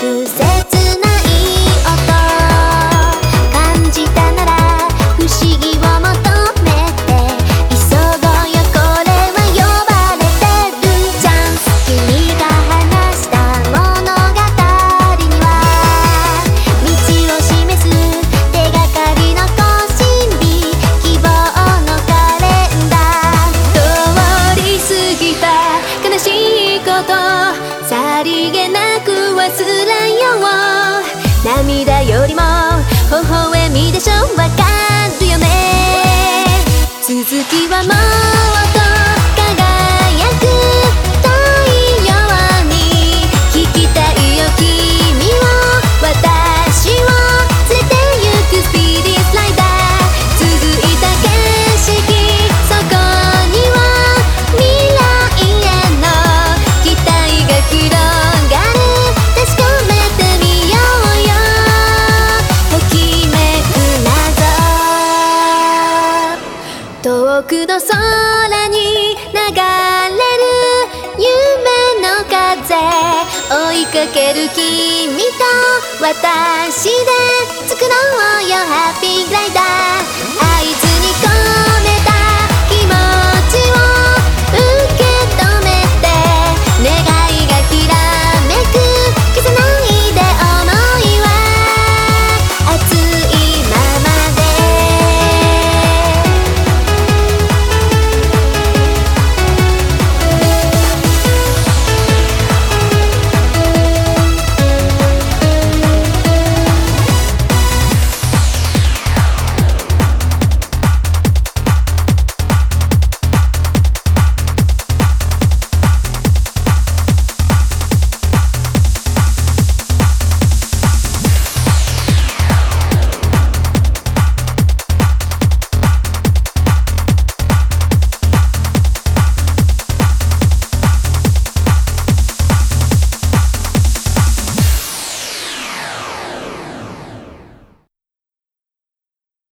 Tuesday. よりも微笑みでしょ？わかるよね？続きはもっと僕の空に流れる夢の風追いかける君と私で作ろうよハッピーグライダー